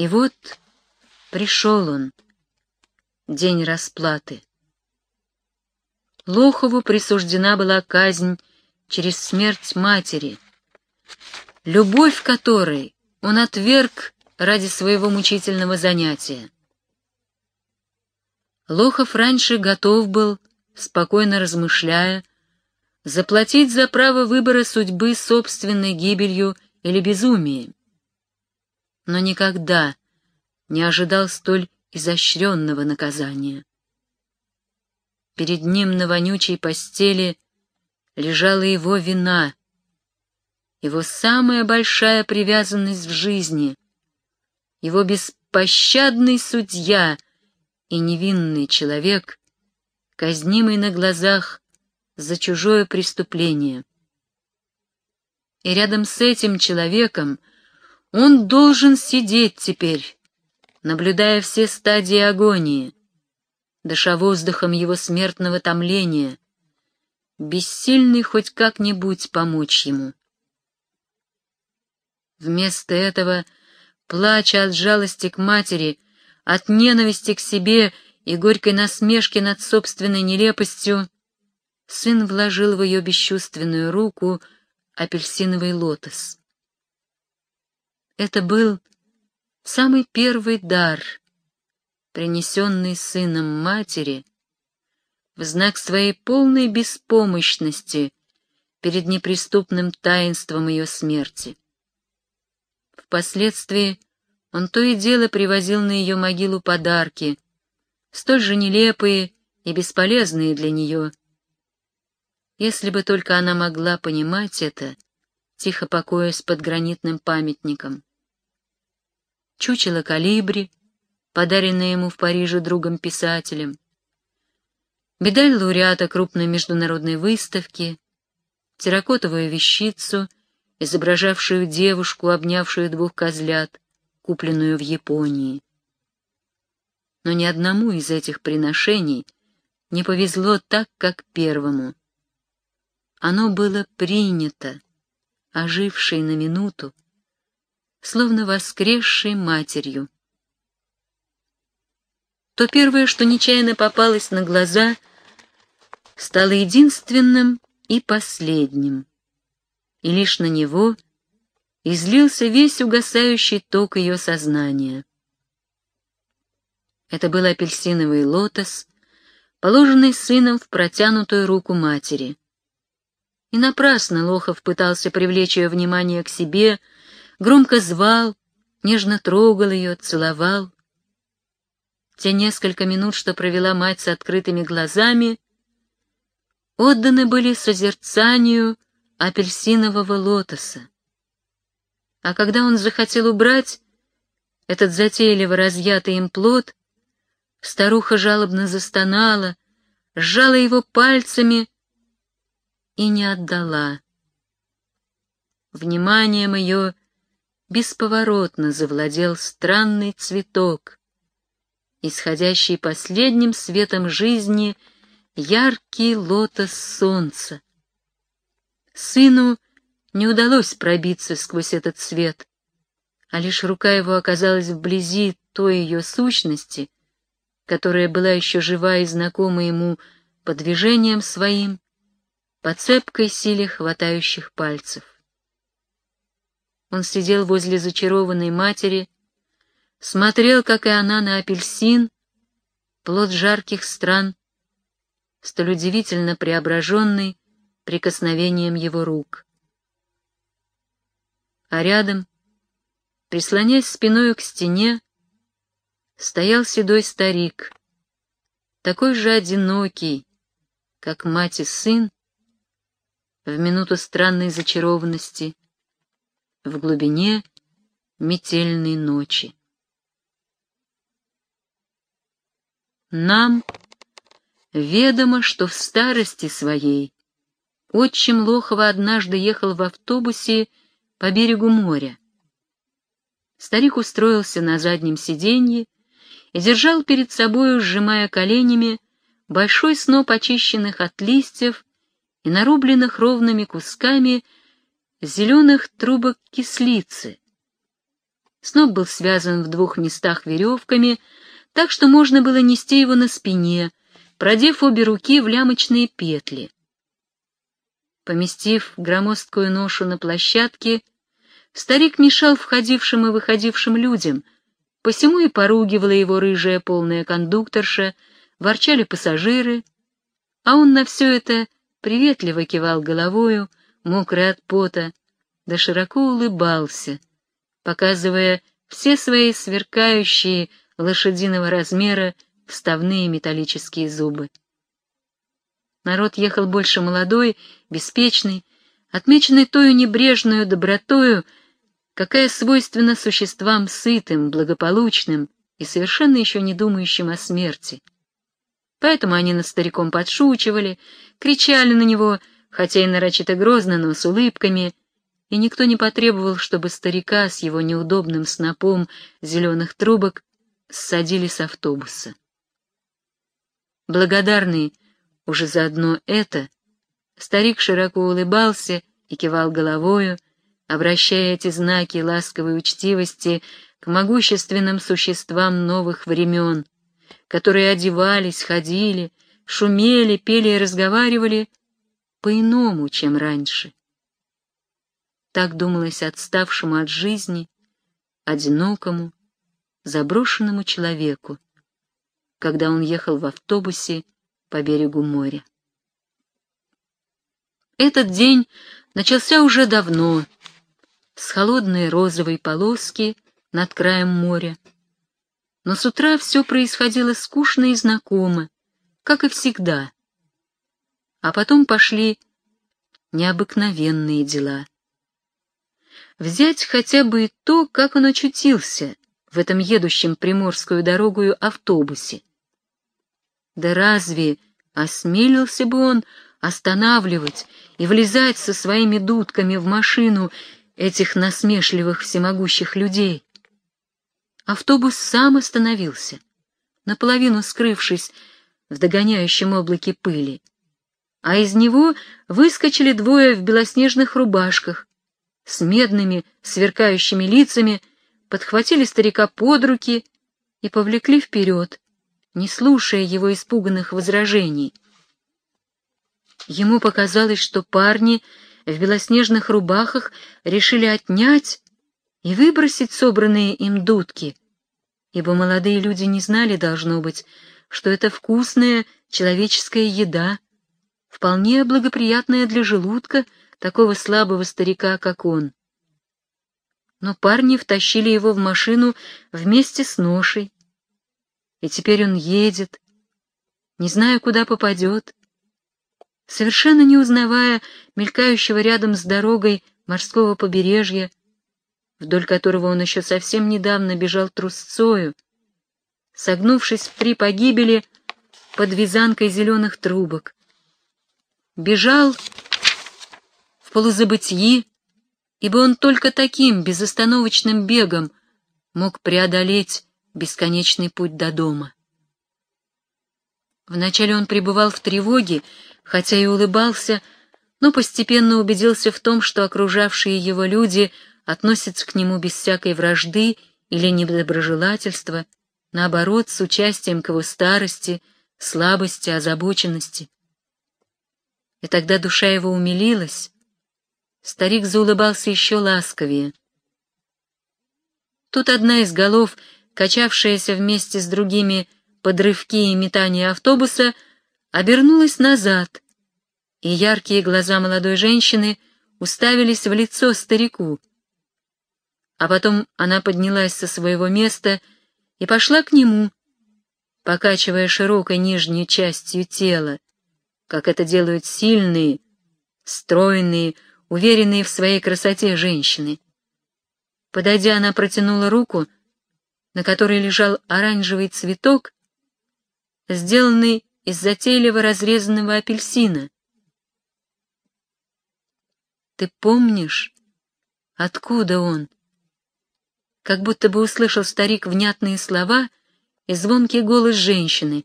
И вот пришел он, день расплаты. Лохову присуждена была казнь через смерть матери, любовь которой он отверг ради своего мучительного занятия. Лохов раньше готов был, спокойно размышляя, заплатить за право выбора судьбы собственной гибелью или безумием. Но никогда не ожидал столь изощренного наказания. Перед ним на вонючей постели лежала его вина, его самая большая привязанность в жизни, его беспощадный судья и невинный человек, казнимый на глазах за чужое преступление. И рядом с этим человеком он должен сидеть теперь, наблюдая все стадии агонии, дыша воздухом его смертного томления, бессильный хоть как-нибудь помочь ему. Вместо этого, плача от жалости к матери, от ненависти к себе и горькой насмешки над собственной нелепостью, сын вложил в ее бесчувственную руку апельсиновый лотос. Это был самый первый дар, принесенный сыном матери, в знак своей полной беспомощности перед неприступным таинством ее смерти. Впоследствии он то и дело привозил на ее могилу подарки, столь же нелепые и бесполезные для нее. Если бы только она могла понимать это, тихо покоясь под гранитным памятником. Чучело калибри, подаренное ему в Париже другом-писателем, медаль лауреата крупной международной выставки, терракотовую вещицу, изображавшую девушку, обнявшую двух козлят, купленную в Японии. Но ни одному из этих приношений не повезло так, как первому. Оно было принято, ожившей на минуту, словно воскресшей матерью. То первое, что нечаянно попалось на глаза, стало единственным и последним, и лишь на него излился весь угасающий ток ее сознания. Это был апельсиновый лотос, положенный сыном в протянутую руку матери. И напрасно Лохов пытался привлечь ее внимание к себе, громко звал, нежно трогал ее, целовал. Те несколько минут, что провела мать с открытыми глазами, отданы были созерцанию апельсинового лотоса. А когда он захотел убрать этот затейливо разъятый им плод, старуха жалобно застонала, сжала его пальцами и не отдала. Вниманием ее бесповоротно завладел странный цветок, исходящий последним светом жизни яркий лотос солнца. Сыну не удалось пробиться сквозь этот свет, а лишь рука его оказалась вблизи той ее сущности, которая была еще жива и знакома ему по движениям своим, по цепкой силе хватающих пальцев. Он сидел возле зачарованной матери, смотрел, как и она, на апельсин, плод жарких стран, столь удивительно преображенный прикосновением его рук. А рядом, прислонясь спиной к стене, стоял седой старик, такой же одинокий, как мать и сын, в минуту странной зачарованности, в глубине метельной ночи. Нам ведомо, что в старости своей отчим Лохова однажды ехал в автобусе по берегу моря. Старик устроился на заднем сиденье и держал перед собою, сжимая коленями, большой сноп очищенных от листьев и нарубленных ровными кусками зеленых трубок кислицы. Сноп был связан в двух местах веревками, так что можно было нести его на спине, продев обе руки в лямочные петли. Поместив громоздкую ношу на площадке, старик мешал входившим и выходившим людям, посему и поругивала его рыжая полная кондукторша, ворчали пассажиры, а он на все это приветливо кивал головою, мокрый от пота, да широко улыбался, показывая все свои сверкающие лошадиного размера вставные металлические зубы. Народ ехал больше молодой, беспечный, отмеченный тою небрежную добротою, какая свойственна существам сытым, благополучным и совершенно еще не думающим о смерти. Поэтому они над стариком подшучивали, кричали на него, хотя и нарочито грозно, но с улыбками, и никто не потребовал, чтобы старика с его неудобным снопом зеленых трубок ссадили с автобуса. Благодарный уже заодно это, старик широко улыбался и кивал головою, обращая эти знаки ласковой учтивости к могущественным существам новых времен, которые одевались, ходили, шумели, пели и разговаривали по-иному, чем раньше. Так думалось отставшему от жизни, одинокому, заброшенному человеку, когда он ехал в автобусе по берегу моря. Этот день начался уже давно, с холодной розовой полоски над краем моря. Но с утра все происходило скучно и знакомо, как и всегда. А потом пошли необыкновенные дела. Взять хотя бы и то, как он очутился в этом едущем приморскую дорогую автобусе. Да разве осмелился бы он останавливать и влезать со своими дудками в машину этих насмешливых всемогущих людей? Автобус сам остановился, наполовину скрывшись в догоняющем облаке пыли, а из него выскочили двое в белоснежных рубашках с медными сверкающими лицами, подхватили старика под руки и повлекли вперед, не слушая его испуганных возражений. Ему показалось, что парни в белоснежных рубахах решили отнять и выбросить собранные им дудки, ибо молодые люди не знали, должно быть, что это вкусная человеческая еда, вполне благоприятная для желудка такого слабого старика, как он. Но парни втащили его в машину вместе с ношей, и теперь он едет, не зная, куда попадет, совершенно не узнавая мелькающего рядом с дорогой морского побережья, вдоль которого он еще совсем недавно бежал трусцою, согнувшись в три погибели под вязанкой зеленых трубок. Бежал в полузабытии, ибо он только таким безостановочным бегом мог преодолеть бесконечный путь до дома. Вначале он пребывал в тревоге, хотя и улыбался, но постепенно убедился в том, что окружавшие его люди относятся к нему без всякой вражды или недоброжелательства, наоборот, с участием к его старости, слабости, озабоченности. И тогда душа его умилилась, старик заулыбался еще ласковее. Тут одна из голов — качавшаяся вместе с другими подрывки и метания автобуса, обернулась назад, и яркие глаза молодой женщины уставились в лицо старику. А потом она поднялась со своего места и пошла к нему, покачивая широкой нижней частью тела, как это делают сильные, стройные, уверенные в своей красоте женщины. Подойдя, она протянула руку — на которой лежал оранжевый цветок, сделанный из затейливо разрезанного апельсина. «Ты помнишь, откуда он?» Как будто бы услышал старик внятные слова и звонкий голос женщины.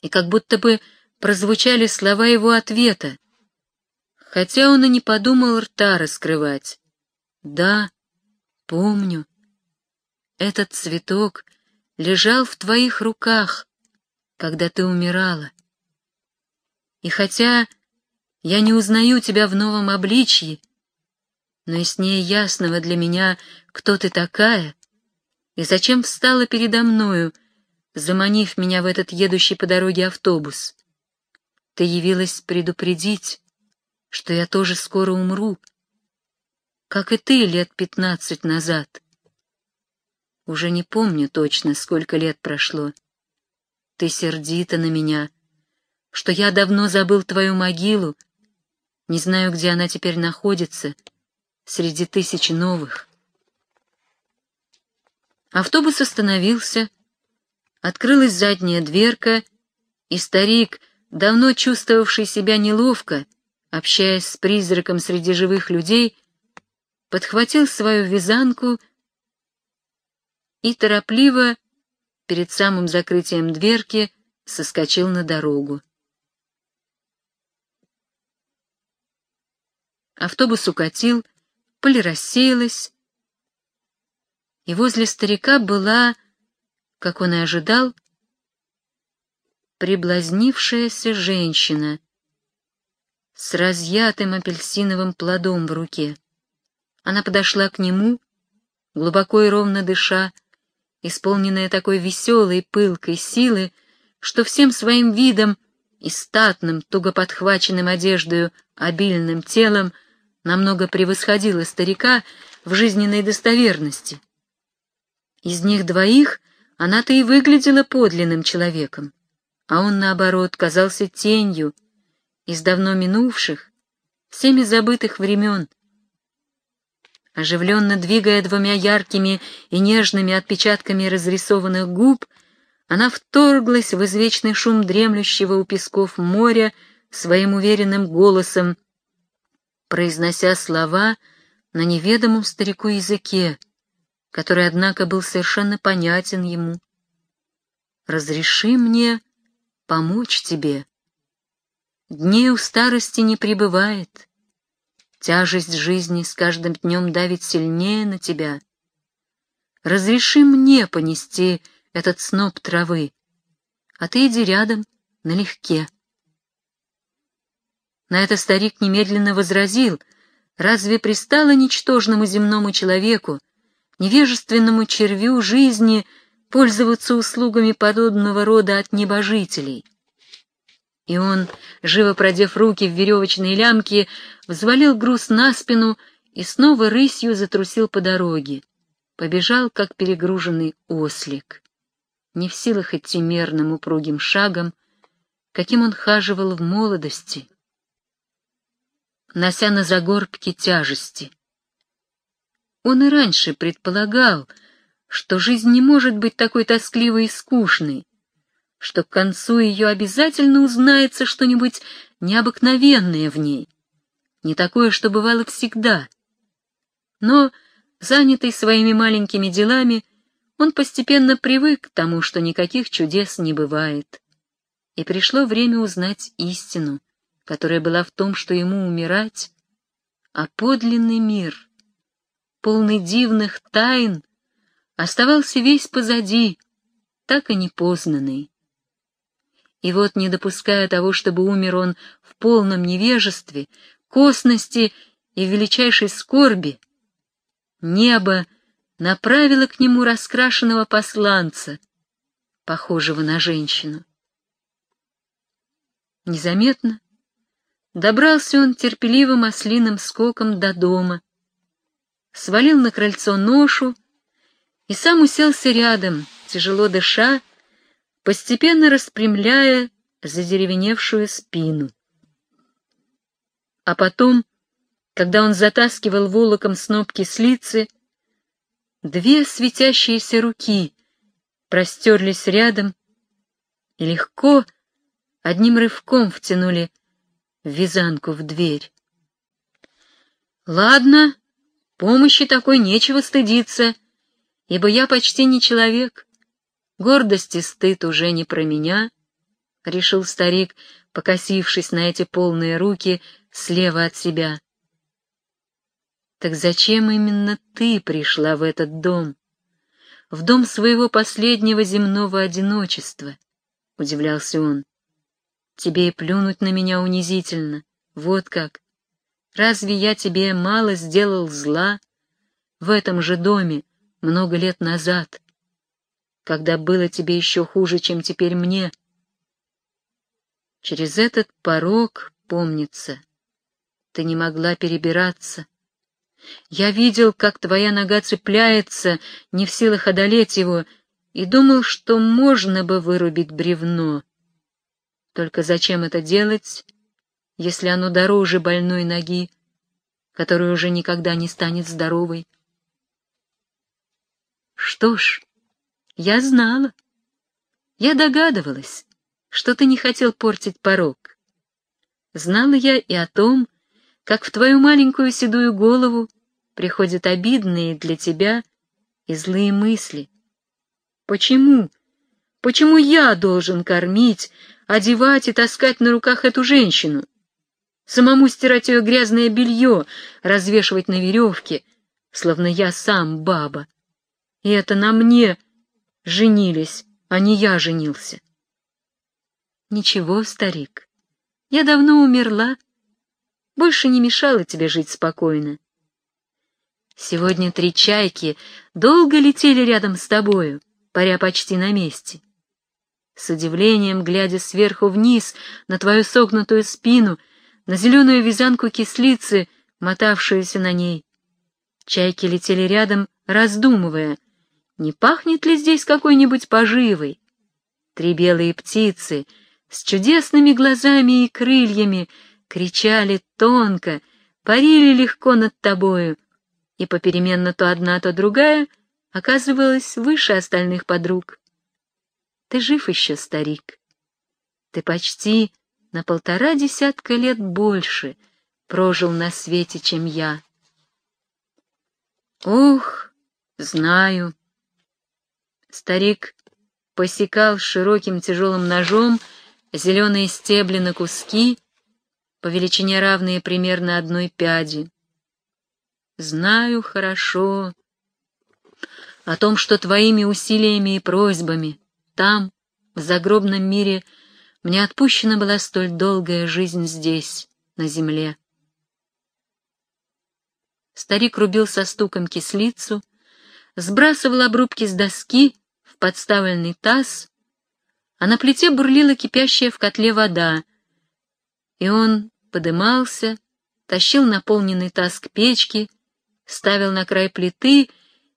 И как будто бы прозвучали слова его ответа, хотя он и не подумал рта раскрывать. «Да, Помню, этот цветок лежал в твоих руках, когда ты умирала. И хотя я не узнаю тебя в новом обличье, но и с ней ясного для меня, кто ты такая и зачем встала передо мною, заманив меня в этот едущий по дороге автобус. Ты явилась предупредить, что я тоже скоро умру, как и ты лет пятнадцать назад. Уже не помню точно, сколько лет прошло. Ты сердита на меня, что я давно забыл твою могилу, не знаю, где она теперь находится, среди тысяч новых. Автобус остановился, открылась задняя дверка, и старик, давно чувствовавший себя неловко, общаясь с призраком среди живых людей, подхватил свою вязанку и торопливо, перед самым закрытием дверки, соскочил на дорогу. Автобус укатил, пыль рассеялась, и возле старика была, как он и ожидал, приблазнившаяся женщина с разъятым апельсиновым плодом в руке. Она подошла к нему, глубоко и ровно дыша, исполненная такой веселой, пылкой силы, что всем своим видом и статным, туго подхваченным одеждою, обильным телом намного превосходила старика в жизненной достоверности. Из них двоих она-то и выглядела подлинным человеком, а он, наоборот, казался тенью из давно минувших, всеми забытых времен, Оживленно двигая двумя яркими и нежными отпечатками разрисованных губ, она вторглась в извечный шум дремлющего у песков моря своим уверенным голосом, произнося слова на неведомом старику языке, который, однако, был совершенно понятен ему. «Разреши мне помочь тебе. Дней у старости не прибывает. Тяжесть жизни с каждым днем давит сильнее на тебя. Разреши мне понести этот сноп травы, а ты иди рядом налегке. На это старик немедленно возразил, разве пристало ничтожному земному человеку, невежественному червю жизни, пользоваться услугами подобного рода от небожителей? И он, живо продев руки в веревочные лямки, взвалил груз на спину и снова рысью затрусил по дороге. Побежал, как перегруженный ослик, не в силах идти мерным упругим шагом, каким он хаживал в молодости, нося на загорбке тяжести. Он и раньше предполагал, что жизнь не может быть такой тоскливой и скучной, что к концу ее обязательно узнается что-нибудь необыкновенное в ней, не такое, что бывало всегда. Но, занятый своими маленькими делами, он постепенно привык к тому, что никаких чудес не бывает. И пришло время узнать истину, которая была в том, что ему умирать, а подлинный мир, полный дивных тайн, оставался весь позади, так и непознанный. И вот, не допуская того, чтобы умер он в полном невежестве, косности и величайшей скорби, небо направило к нему раскрашенного посланца, похожего на женщину. Незаметно добрался он терпеливым ослиным скоком до дома, свалил на крыльцо ношу и сам уселся рядом, тяжело дыша, постепенно распрямляя задеревеневшую спину. А потом, когда он затаскивал волоком сноп кислицы, две светящиеся руки простерлись рядом и легко, одним рывком втянули вязанку в дверь. Ладно, помощи такой нечего стыдиться, ибо я почти не человек. Гордость и стыд уже не про меня, — решил старик, покосившись на эти полные руки слева от себя. Так зачем именно ты пришла в этот дом? В дом своего последнего земного одиночества, — удивлялся он. Тебе и плюнуть на меня унизительно. Вот как. Разве я тебе мало сделал зла? В этом же доме, много лет назад, когда было тебе еще хуже, чем теперь мне. Через этот порог, помнится, ты не могла перебираться. Я видел, как твоя нога цепляется, не в силах одолеть его, и думал, что можно бы вырубить бревно. Только зачем это делать, если оно дороже больной ноги, которая уже никогда не станет здоровой? Что ж, я знала. Я догадывалась, что ты не хотел портить порог. Знала я и о том, как в твою маленькую седую голову приходят обидные для тебя и злые мысли. Почему? Почему я должен кормить, одевать и таскать на руках эту женщину? Самому стирать ее грязное белье, развешивать на веревке, словно я сам баба. И это на мне женились, а не я женился. Ничего, старик, я давно умерла, больше не мешала тебе жить спокойно. Сегодня три чайки долго летели рядом с тобою, паря почти на месте. С удивлением, глядя сверху вниз на твою согнутую спину, на зеленую вязанку кислицы, мотавшуюся на ней, чайки летели рядом, раздумывая, не пахнет ли здесь какой-нибудь поживой. Три белые птицы с чудесными глазами и крыльями кричали тонко, парили легко над тобою, и попеременно то одна, то другая оказывалась выше остальных подруг. Ты жив еще, старик. Ты почти на полтора десятка лет больше прожил на свете, чем я. Ох, знаю. Старик посекал широким тяжелым ножом зеленые стебли на куски, по величине равные примерно одной пяди. Знаю хорошо о том, что твоими усилиями и просьбами там, в загробном мире, мне отпущена была столь долгая жизнь здесь, на земле. Старик рубил со стуком кислицу, сбрасывал обрубки с доски в подставленный таз, а на плите бурлила кипящая в котле вода, и он подымался, тащил наполненный таз к печке, ставил на край плиты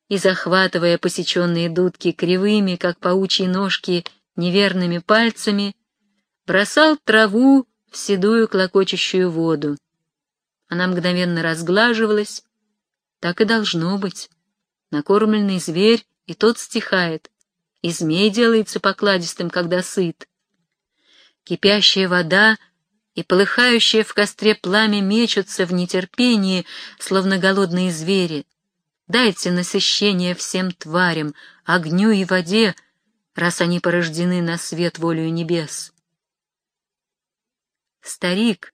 и, захватывая посеченные дудки кривыми, как паучьи ножки, неверными пальцами, бросал траву в седую клокочущую воду. Она мгновенно разглаживалась. Так и должно быть. Накормленный зверь и тот стихает, и змей делается покладистым, когда сыт. Кипящая вода — и полыхающее в костре пламя мечутся в нетерпении, словно голодные звери. Дайте насыщение всем тварям, огню и воде, раз они порождены на свет волею небес. Старик,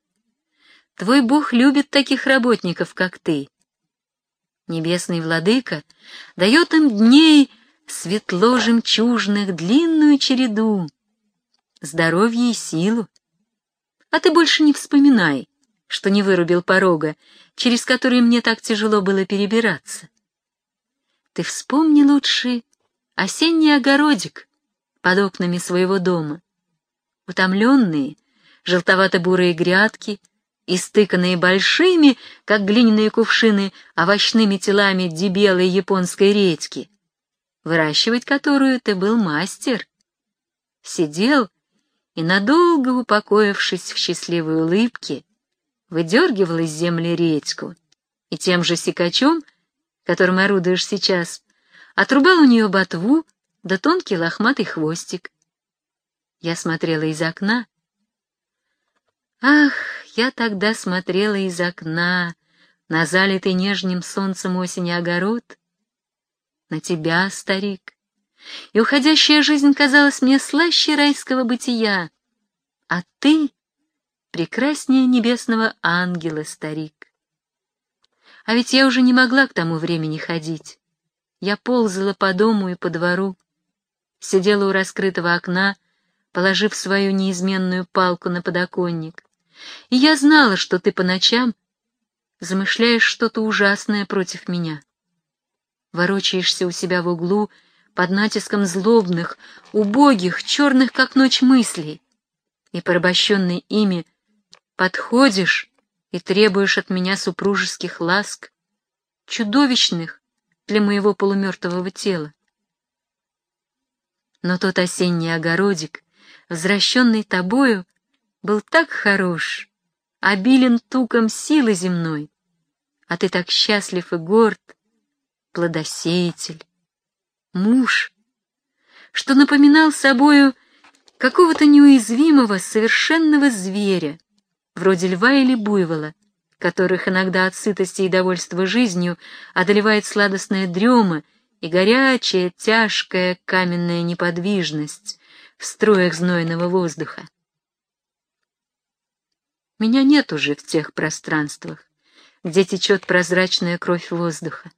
твой Бог любит таких работников, как ты. Небесный владыка дает им дней светло-жемчужных длинную череду, здоровье и силу. А ты больше не вспоминай, что не вырубил порога, через который мне так тяжело было перебираться. Ты вспомни лучше осенний огородик под окнами своего дома. Утомленные, желтовато-бурые грядки, истыканные большими, как глиняные кувшины, овощными телами дебелой японской редьки, выращивать которую ты был мастер. Сидел и, надолго упокоившись в счастливой улыбке, выдергивал из земли редьку и тем же секачом, которым орудуешь сейчас, отрубал у нее ботву да тонкий лохматый хвостик. Я смотрела из окна. Ах, я тогда смотрела из окна на залитый нежным солнцем осени огород, на тебя, старик, и уходящая жизнь казалась мне слаще райского бытия, а ты — прекраснее небесного ангела, старик. А ведь я уже не могла к тому времени ходить. Я ползала по дому и по двору, сидела у раскрытого окна, положив свою неизменную палку на подоконник. И я знала, что ты по ночам замышляешь что-то ужасное против меня. Ворочаешься у себя в углу под натиском злобных, убогих, черных, как ночь мыслей, и, порабощенный ими, подходишь и требуешь от меня супружеских ласк, чудовищных для моего полумертвого тела. Но тот осенний огородик, возвращенный тобою, был так хорош, обилен туком силы земной, а ты так счастлив и горд, плодосеятель, муж, что напоминал собою какого-то неуязвимого, совершенного зверя, вроде льва или буйвола, которых иногда от сытости и довольства жизнью одолевает сладостная дрема и горячая, тяжкая каменная неподвижность в строях знойного воздуха. Меня нет уже в тех пространствах, где течет прозрачная кровь воздуха,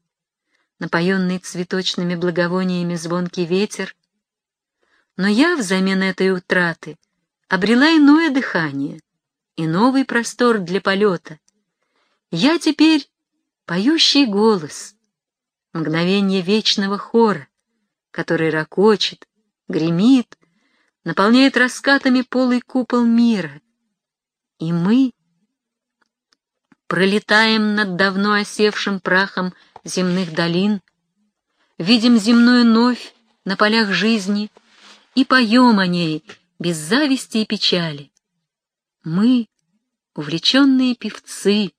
напоенный цветочными благовониями звонкий ветер, но я взамен этой утраты обрела иное дыхание и новый простор для полета. Я теперь поющий голос, мгновение вечного хора, который ракочет, гремит, наполняет раскатами полый купол мира. И мы пролетаем над давно осевшим прахом земных долин, видим земную новь на полях жизни и поем о ней без зависти и печали. Мы, увлеченные певцы,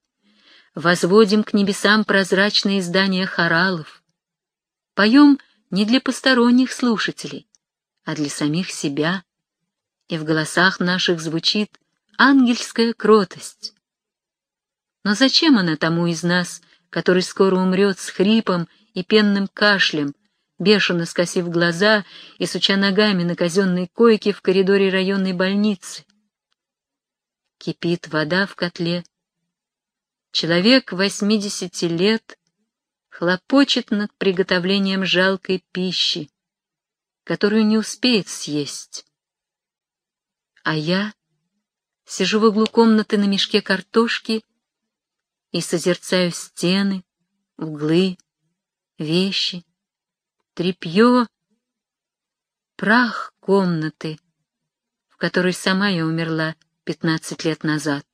возводим к небесам прозрачные здания хоралов, поем не для посторонних слушателей, а для самих себя, и в голосах наших звучит ангельская кротость. Но зачем она тому из нас, который скоро умрет с хрипом и пенным кашлем, бешено скосив глаза и суча ногами на казенной койке в коридоре районной больницы? Кипит вода в котле. Человек восьмидесяти лет хлопочет над приготовлением жалкой пищи, которую не успеет съесть. А я сижу в углу комнаты на мешке картошки и созерцаю стены, углы, вещи, тряпье, прах комнаты, в которой сама я умерла пятнадцать лет назад.